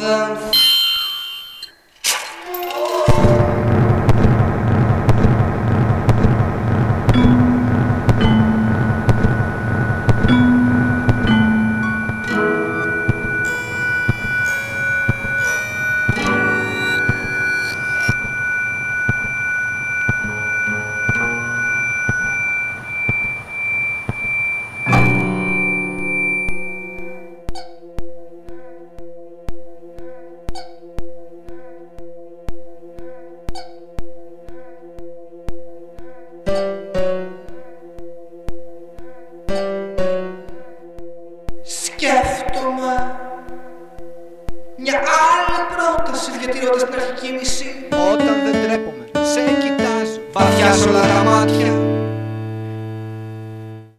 them. Σκέφτομαι μια άλλη πρόταση διατηρώντας την αρχική μισή. Όταν δεν τρέπομαι, σε κοιτάζω βαθιά σολαρά μάτια.